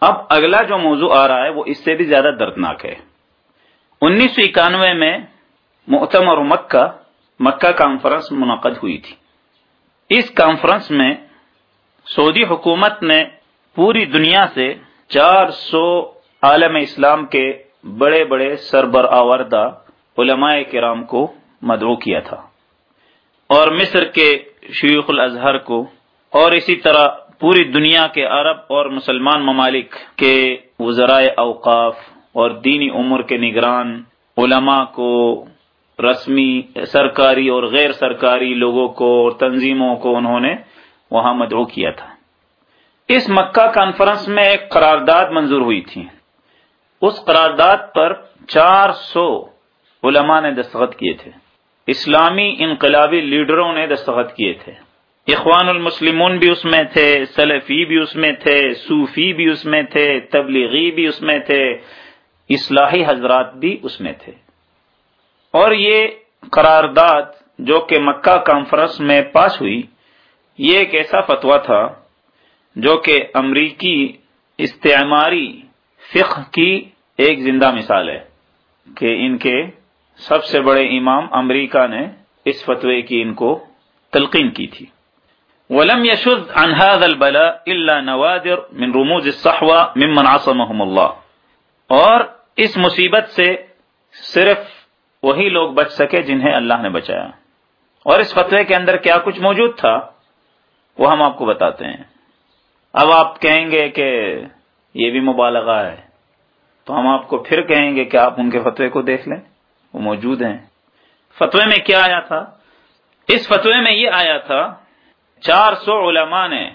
اب اگلا جو موضوع آ رہا ہے وہ اس سے بھی زیادہ دردناک ہے۔ انیس سو اکانوے میں معتمر مکہ مکہ کانفرنس منعقد ہوئی تھی۔ اس کانفرنس میں سعودی حکومت نے پوری دنیا سے چار سو عالم اسلام کے بڑے بڑے سربر آوردہ علماء کرام کو مدعو کیا تھا۔ اور مصر کے شیوخ الازہر کو اور اسی طرح پوری دنیا کے عرب اور مسلمان ممالک کے وزرائے اوقاف اور دینی امور کے نگران، علماء کو، رسمی، سرکاری اور غیر سرکاری لوگوں کو اور تنظیموں کو انہوں نے وہاں مدعو کیا تھا۔ اس مکہ کانفرنس میں ایک قرارداد منظور ہوئی تھی۔ اس قرارداد پر چار سو علماء نے دستخط کیے تھے۔ اسلامی انقلابی لیڈروں نے دستخط کیے تھے۔ اخوان المسلمون بھی اس میں تھے، سلفی بھی اس میں تھے، صوفی بھی اس میں تھے، تبلیغی بھی اس میں تھے، اصلاحی حضرات بھی اس میں تھے۔ اور یہ قرارداد جو کہ مکہ کانفرنس میں پاس ہوئی، یہ ایک ایسا فتویٰ تھا جو کہ امریکی استعماری فقہ کی ایک زندہ مثال ہے کہ ان کے سب سے بڑے امام امریکہ نے اس فتوے کی ان کو تلقین کی تھی۔ ولم يشذ عن هذا البلاء الا نوادر من رموز الصحوه ممن عصمهم الله. اور اس مصیبت سے صرف وہی لوگ بچ سکے جنہیں اللہ نے بچایا۔ اور اس فتوے کے اندر کیا کچھ موجود تھا؟ وہ ہم آپ کو بتاتے ہیں۔ اب آپ کہیں گے کہ یہ بھی مبالغہ ہے۔ تو ہم آپ کو پھر کہیں گے کہ آپ ان کے فتوے کو دیکھ لیں۔ وہ موجود ہیں۔ فتوے میں کیا آیا تھا؟ اس فتوے میں یہ آیا تھا چار سو علماء نے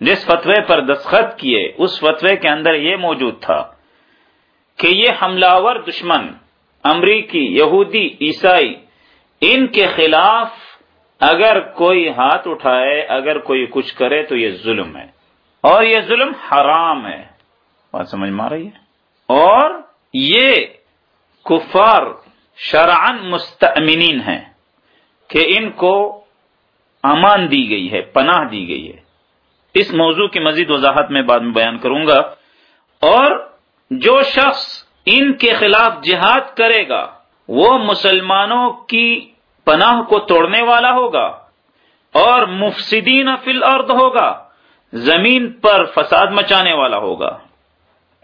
جس فتوے پر دستخط کیے، اس فتوے کے اندر یہ موجود تھا کہ یہ حملہ دشمن، امریکی، یہودی، عیسائی، ان کے خلاف اگر کوئی ہاتھ اٹھائے، اگر کوئی کچھ کرے تو یہ ظلم ہے۔ اور یہ ظلم حرام ہے۔ بات سمجھ میں آ رہی ہے؟ اور یہ کفار شرعن مستمنین ہیں کہ ان کو امان دی گئی ہے، پناہ دی گئی ہے۔ اس موضوع کی مزید وضاحت میں بعد میں بیان کروں گا۔ اور جو شخص ان کے خلاف جہاد کرے گا، وہ مسلمانوں کی پناہ کو توڑنے والا ہوگا اور مفسدین فی الارض ہوگا، زمین پر فساد مچانے والا ہوگا۔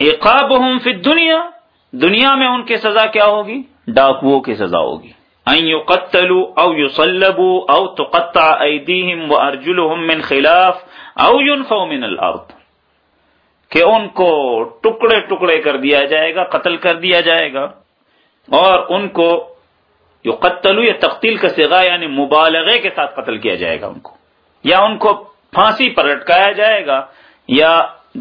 اقابہم فی الدنیا، دنیا میں ان کی سزا کیا ہوگی؟ ڈاکوؤں کی سزا ہوگی۔ ان يقتلوا او يصلبوا او تقطع ايديهم وارجلهم من خلاف او ينفوا من الارض کہ ان کو ٹکڑے ٹکڑے کر دیا جائے گا، قتل کر دیا جائے گا، اور ان کو یو قتل یا تختیل کا سگا یعنی مبالغے کے ساتھ قتل کیا جائے گا ان کو. یا ان کو پھانسی پر لٹکایا جائے گا، یا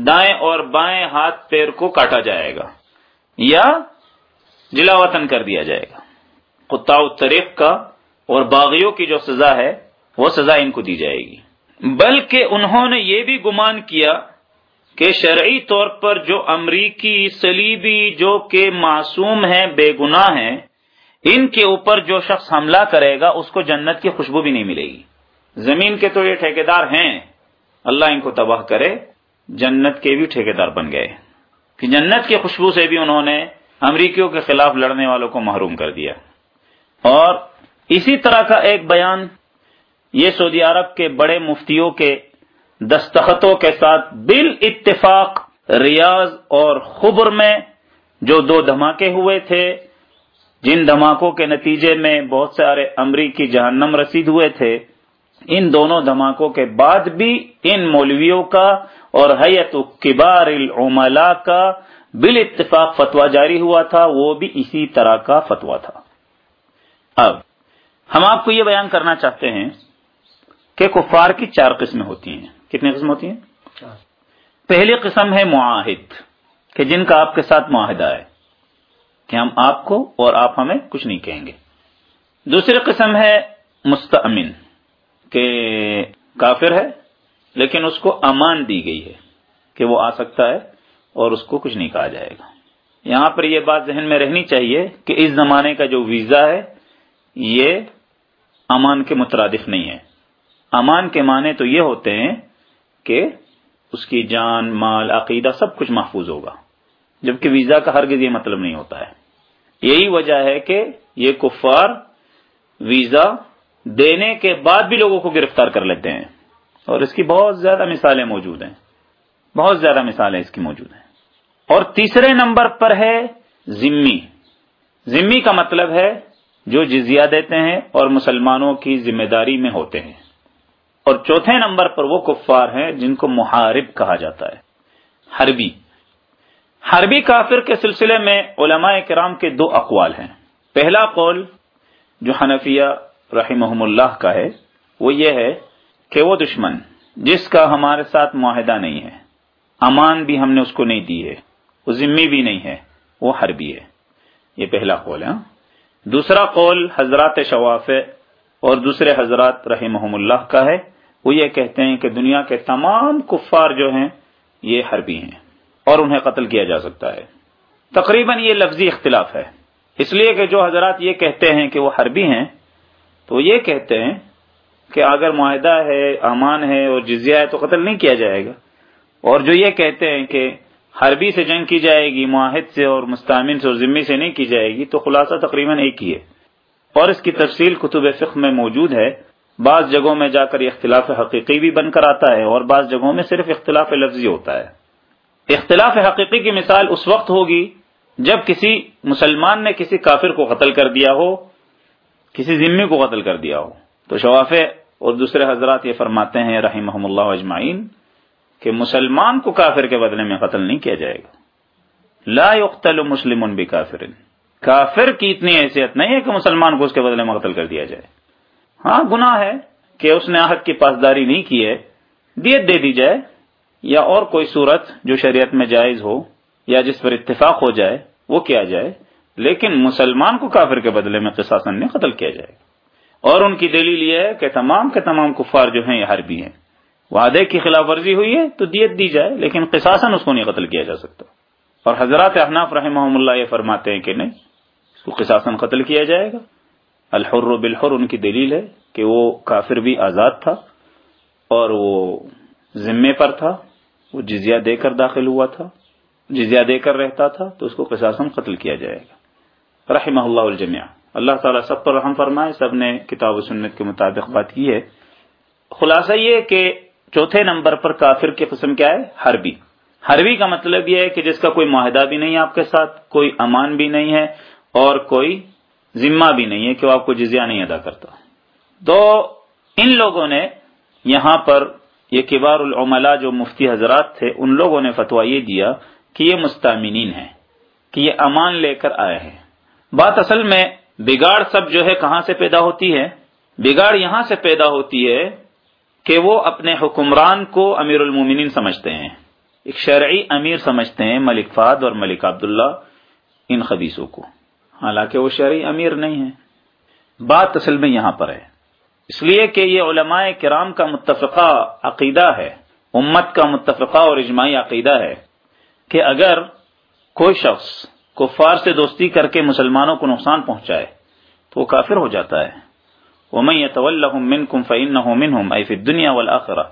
دائیں اور بائیں ہاتھ پیر کو کاٹا جائے گا، یا جلا وطن کر دیا جائے گا۔ کتا طریق کا اور باغیوں کی جو سزا ہے، وہ سزا ان کو دی جائے گی۔ بلکہ انہوں نے یہ بھی گمان کیا کہ شرعی طور پر جو امریکی سلیبی جو کہ معصوم ہیں، بے گناہ ہیں، ان کے اوپر جو شخص حملہ کرے گا، اس کو جنت کی خوشبو بھی نہیں ملے گی۔ زمین کے تو یہ ٹھیکیدار ہیں۔ اللہ ان کو تباہ کرے، جنت کے بھی ٹھیکیدار بن گئے۔ کہ جنت کی خوشبو سے بھی انہوں نے امریکیوں کے خلاف لڑنے والوں کو محروم کر دیا۔ اور اسی طرح کا ایک بیان یہ سعودی عرب کے بڑے مفتیوں کے دستخطوں کے ساتھ بال اتفاق ریاض اور خبر میں جو دو دھماکے ہوئے تھے، جن دھماکوں کے نتیجے میں بہت سارے امریکی جہنم رسید ہوئے تھے، ان دونوں دھماکوں کے بعد بھی ان مولویوں کا اور حیت کبار العملا کا بال اتفاق فتوا جاری ہوا تھا، وہ بھی اسی طرح کا فتوا تھا۔ اب ہم آپ کو یہ بیان کرنا چاہتے ہیں کہ کفار کی چار قسمیں ہوتی ہیں۔ کتنی قسم ہوتی ہیں؟ پہلی قسم ہے معاہد، کہ جن کا آپ کے ساتھ معاہدہ ہے کہ ہم آپ کو اور آپ ہمیں کچھ نہیں کہیں گے۔ دوسری قسم ہے مستمن کہ کافر ہے لیکن اس کو امان دی گئی ہے کہ وہ آ سکتا ہے اور اس کو کچھ نہیں کہا جائے گا۔ یہاں پر یہ بات ذہن میں رہنی چاہیے کہ اس زمانے کا جو ویزا ہے یہ امان کے مترادف نہیں ہے۔ امان کے معنی تو یہ ہوتے ہیں کہ اس کی جان، مال، عقیدہ سب کچھ محفوظ ہوگا۔ جبکہ ویزا کا ہرگز یہ مطلب نہیں ہوتا ہے۔ یہی وجہ ہے کہ یہ کفار ویزا دینے کے بعد بھی لوگوں کو گرفتار کر لیتے ہیں۔ اور اس کی بہت زیادہ مثالیں موجود ہیں۔ بہت زیادہ مثالیں اس کی موجود ہیں۔ اور تیسرے نمبر پر ہے ذمی ذمی کا مطلب ہے جو جزیہ دیتے ہیں اور مسلمانوں کی ذمہ داری میں ہوتے ہیں۔ اور چوتھے نمبر پر وہ کفار ہیں جن کو محارب کہا جاتا ہے۔ حربی۔ حربی کافر کے سلسلے میں علماء کرام کے دو اقوال ہیں۔ پہلا قول جو حنفیہ رحمہ اللہ کا ہے، وہ یہ ہے کہ وہ دشمن جس کا ہمارے ساتھ معاہدہ نہیں ہے، امان بھی ہم نے اس کو نہیں دی ہے، وہ ذمہ بھی نہیں ہے، وہ حربی ہے۔ یہ پہلا قول ہے۔ دوسرا قول حضرات شواف اور دوسرے حضرات رحمہ اللہ کا ہے۔ وہ یہ کہتے ہیں کہ دنیا کے تمام کفار جو ہیں، یہ حربی ہیں اور انہیں قتل کیا جا سکتا ہے۔ تقریباً یہ لفظی اختلاف ہے۔ اس لیے کہ جو حضرات یہ کہتے ہیں کہ وہ حربی ہیں، تو یہ کہتے ہیں کہ اگر معاہدہ ہے، امان ہے اور جزیہ ہے، تو قتل نہیں کیا جائے گا۔ اور جو یہ کہتے ہیں کہ حربی سے جنگ کی جائے گی، معاہد سے اور مستعمن سے اور ذمے سے نہیں کی جائے گی، تو خلاصہ تقریباً ایک ہی ہے۔ اور اس کی تفصیل کتب فقہ میں موجود ہے۔ بعض جگہوں میں جا کر یہ اختلاف حقیقی بھی بن کر آتا ہے اور بعض جگہوں میں صرف اختلاف لفظی ہوتا ہے۔ اختلاف حقیقی کی مثال اس وقت ہوگی جب کسی مسلمان نے کسی کافر کو قتل کر دیا ہو، کسی ذمے کو قتل کر دیا ہو۔ تو شواف اور دوسرے حضرات یہ فرماتے ہیں رحیم اللہ اجمعین۔ کہ مسلمان کو کافر کے بدلے میں قتل نہیں کیا جائے گا۔ لا يقتل مسلم بھی کافر۔ کافر کی اتنی حیثیت نہیں ہے کہ مسلمان کو اس کے بدلے میں قتل کر دیا جائے۔ ہاں گناہ ہے کہ اس نے حق کی پاسداری نہیں کی ہے، دیت دے دی جائے، یا اور کوئی صورت جو شریعت میں جائز ہو یا جس پر اتفاق ہو جائے، وہ کیا جائے۔ لیکن مسلمان کو کافر کے بدلے میں قصاصن نے قتل کیا جائے گا۔ اور ان کی دلیل یہ ہے کہ تمام کے تمام کفار جو ہیں، یہ حربی ہیں۔ وعدے کی خلاف ورزی ہوئی ہے تو دیت دی جائے، لیکن قصاصن اس کو نہیں قتل کیا جا سکتا۔ اور حضرات احناف رحمہ اللہ یہ فرماتے ہیں کہ نہیں، اس کو قصاصن قتل کیا جائے گا۔ الحر بالحر ان کی دلیل ہے کہ وہ کافر بھی آزاد تھا اور وہ ذمے پر تھا، وہ جزیہ دے کر داخل ہوا تھا، جزیہ دے کر رہتا تھا، تو اس کو قصاصن قتل کیا جائے گا۔ رحمہ اللہ الجمیہ اللہ تعالیٰ سب پر رحم فرمائے، سب نے کتاب و سنت کے مطابق بات کی ہے۔ خلاصہ یہ کہ چوتھے نمبر پر کافر کی قسم کیا ہے؟ حربی. حربی کا مطلب یہ ہے کہ جس کا کوئی معاہدہ بھی نہیں ہے آپ کے ساتھ، کوئی امان بھی نہیں ہے اور کوئی ذمہ بھی نہیں ہے کہ وہ آپ کو جزیہ نہیں ادا کرتا۔ تو ان لوگوں نے یہاں پر یہ کبار العملا جو مفتی حضرات تھے، ان لوگوں نے فتوا یہ دیا کہ یہ مستامین ہے کہ یہ امان لے کر آئے ہیں۔ بات اصل میں بگاڑ سب جو ہے کہاں سے پیدا ہوتی ہے؟ بگاڑ یہاں سے پیدا ہوتی ہے کہ وہ اپنے حکمران کو امیر المومنین سمجھتے ہیں۔ ایک شرعی امیر سمجھتے ہیں، ملک فاد اور ملک عبداللہ ان خبیصوں کو۔ حالانکہ وہ شرعی امیر نہیں ہے بات اصل میں یہاں پر ہے۔ اس لیے کہ یہ علماء کرام کا متفقہ عقیدہ ہے، امت کا متفقہ اور اجماعی عقیدہ ہے کہ اگر کوئی شخص کفار سے دوستی کر کے مسلمانوں کو نقصان پہنچائے تو وہ کافر ہو جاتا ہے۔ ومن يتولهم منكم فإنه منهم، أي في الدنيا والآخرة.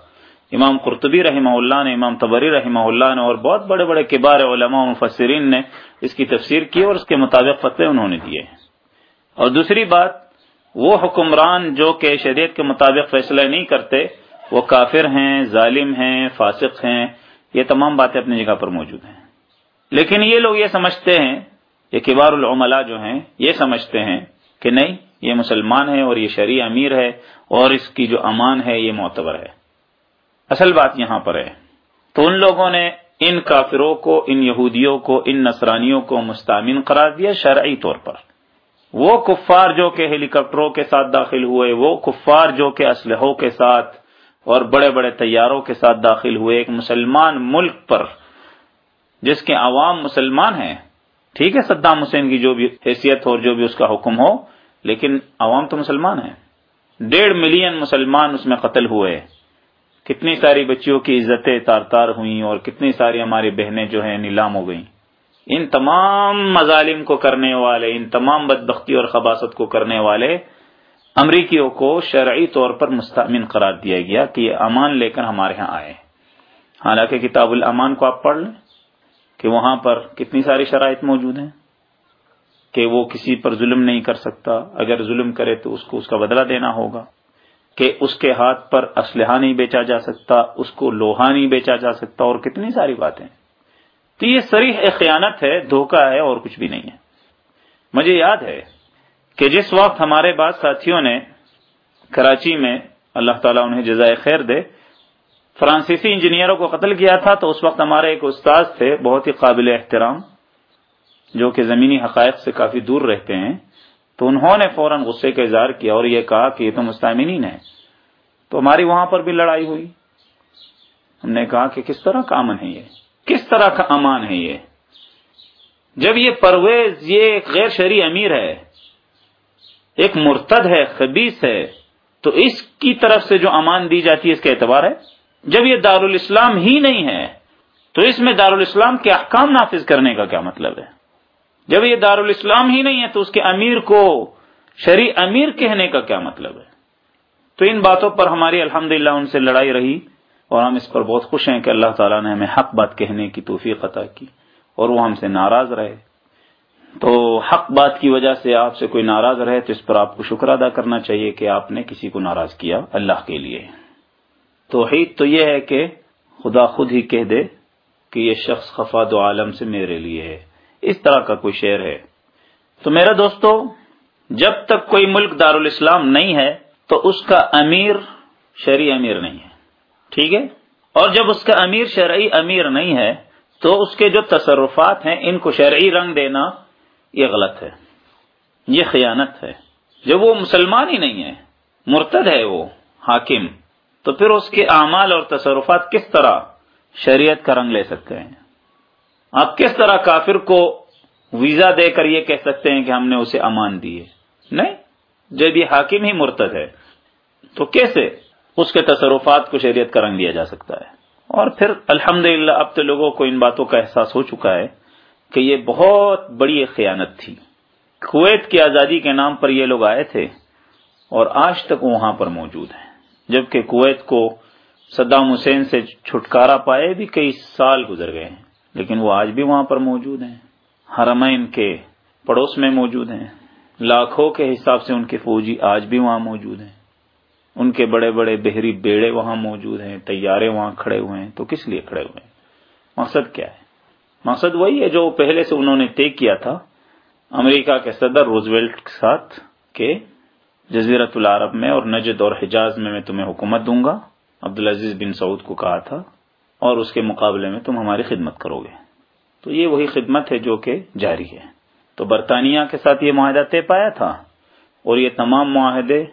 امام قرطبی رحمہ اللہ نے، امام تبری رحمہ اللہ نے اور بہت بڑے بڑے کبار علماء و مفسرین نے اس کی تفسیر کی اور اس کے مطابق فتوے انہوں نے دیے اور دوسری بات، وہ حکمران جو کہ شریعت کے مطابق فیصلہ نہیں کرتے، وہ کافر ہیں، ظالم ہیں، فاسق ہیں، یہ تمام باتیں اپنی جگہ پر موجود ہیں۔ لیکن یہ لوگ یہ سمجھتے ہیں، یہ کبار العملہ جو ہیں، یہ سمجھتے ہیں کہ نہیں یہ مسلمان ہے اور یہ شرع امیر ہے اور اس کی جو امان ہے یہ معتبر ہے۔ اصل بات یہاں پر ہے۔ تو ان لوگوں نے ان کافروں کو، ان یہودیوں کو، ان نصرانیوں کو مستامن قرار دیا شرعی طور پر۔ وہ کفار جو کہ ہیلی کاپٹروں کے ساتھ داخل ہوئے، وہ کفار جو کہ اسلحوں کے ساتھ اور بڑے بڑے طیاروں کے ساتھ داخل ہوئے، ایک مسلمان ملک پر جس کے عوام مسلمان ہیں، ٹھیک ہے، صدام حسین کی جو بھی حیثیت ہو اور جو بھی اس کا حکم ہو لیکن عوام تو مسلمان ہیں۔ ڈیڑھ ملین مسلمان اس میں قتل ہوئے۔ کتنی ساری بچیوں کی عزتیں تار تار ہوئیں اور کتنی ساری ہماری بہنیں جو ہیں نیلام ہو گئیں۔ ان تمام مظالم کو کرنے والے، ان تمام بدبختی اور خباست کو کرنے والے امریکیوں کو شرعی طور پر مستمن قرار دیا گیا کہ یہ امان لے کر ہمارے ہاں آئے۔ حالانکہ کتاب الامان کو آپ پڑھ لیں کہ وہاں پر کتنی ساری شرائط موجود ہیں۔ کہ وہ کسی پر ظلم نہیں کر سکتا۔ اگر ظلم کرے تو اس کو اس کا بدلہ دینا ہوگا کہ اس کے ہاتھ پر اسلحہ نہیں بیچا جا سکتا، اس کو لوہا نہیں بیچا جا سکتا، اور کتنی ساری باتیں۔ تو یہ سریح خیانت ہے، دھوکہ ہے اور کچھ بھی نہیں ہے۔ مجھے یاد ہے کہ جس وقت ہمارے بعض ساتھیوں نے کراچی میں اللہ تعالیٰ انہیں جزائے خیر دے، فرانسیسی انجینئروں کو قتل کیا تھا، تو اس وقت ہمارے ایک استاذ تھے، بہت ہی قابل احترام۔ جو کہ زمینی حقائق سے کافی دور رہتے ہیں، تو انہوں نے فوراً غصے کا اظہار کیا اور یہ کہا کہ یہ تو مستعمین ہے تو ہماری وہاں پر بھی لڑائی ہوئی۔ ہم نے کہا کہ کس طرح کا امن ہے یہ؟ کس طرح کا امان ہے یہ؟ جب یہ پرویز، یہ ایک غیر شہری امیر ہے، ایک مرتد ہے خبیص ہے، تو اس کی طرف سے جو امان دی جاتی ہے، اس کا اعتبار ہے؟ جب یہ دارالاسلام ہی نہیں ہے، تو اس میں دارالاسلام کے احکام نافذ کرنے کا کیا مطلب ہے؟ جب یہ دارالاسلام ہی نہیں ہے تو اس کے امیر کو شری امیر کہنے کا کیا مطلب ہے؟ تو ان باتوں پر ہماری الحمد ان سے لڑائی رہی اور ہم اس پر بہت خوش ہیں کہ اللہ تعالیٰ نے ہمیں حق بات کہنے کی توفیق عطا کی اور وہ ہم سے ناراض رہے۔ تو حق بات کی وجہ سے آپ سے کوئی ناراض رہے تو اس پر آپ کو شکر ادا کرنا چاہیے کہ آپ نے کسی کو ناراض کیا اللہ کے لیے۔ توحید تو یہ ہے کہ خدا خود ہی کہہ دے کہ یہ شخص خفاد و عالم سے میرے لیے ہے۔ اس طرح کا کوئی شعر ہے۔ تو میرا دوستو، جب تک کوئی ملک دارالاسلام نہیں ہے، تو اس کا امیر شرعی امیر نہیں ہے۔ ٹھیک ہے؟ اور جب اس کا امیر شرعی امیر نہیں ہے، تو اس کے جو تصرفات ہیں، ان کو شرعی رنگ دینا یہ غلط ہے۔ یہ خیانت ہے۔ جب وہ مسلمان ہی نہیں ہے، مرتد ہے وہ، حاکم، تو پھر اس کے اعمال اور تصرفات کس طرح شریعت کا رنگ لے سکتے ہیں؟ آپ کس طرح کافر کو ویزا دے کر یہ کہہ سکتے ہیں کہ ہم نے اسے امان دیے نہیں، جب یہ حاکم ہی مرتد ہے، تو کیسے اس کے تصرفات کو شریعت کا رنگ دیا جا سکتا ہے؟ اور پھر الحمد اب تو لوگوں کو ان باتوں کا احساس ہو چکا ہے کہ یہ بہت بڑی خیانت تھی۔ کویت کی آزادی کے نام پر یہ لوگ آئے تھے اور آج تک وہاں پر موجود ہیں۔ جبکہ کویت کو صدام حسین سے چھٹکارا پائے بھی کئی سال گزر گئے ہیں۔ لیکن وہ آج بھی وہاں پر موجود ہیں۔ حرمین کے پڑوس میں موجود ہیں۔ لاکھوں کے حساب سے ان کے فوجی آج بھی وہاں موجود ہیں۔ ان کے بڑے بڑے بحری بیڑے وہاں موجود ہیں۔ تیارے وہاں کھڑے ہوئے ہیں۔ تو کس لیے کھڑے ہوئے ہیں؟ مقصد کیا ہے؟ مقصد وہی ہے جو پہلے سے انہوں نے طے کیا تھا۔ امریکہ کے صدر روزویلٹ کے ساتھ کہ جزیرت العرب میں اور نجد اور حجاز میں میں تمہیں حکومت دوں گا۔ عبدالعزیز بن سعود کو کہا تھا۔ اور اس کے مقابلے میں تم ہماری خدمت کرو گے۔ تو یہ وہی خدمت ہے جو کہ جاری ہے۔ تو برطانیہ کے ساتھ یہ معاہدہ طے پایا تھا اور یہ تمام معاہدے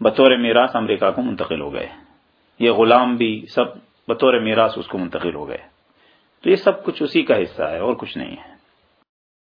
بطور میراث امریکہ کو منتقل ہو گئے۔ یہ غلام بھی سب بطور میراث اس کو منتقل ہو گئے۔ تو یہ سب کچھ اسی کا حصہ ہے اور کچھ نہیں ہے۔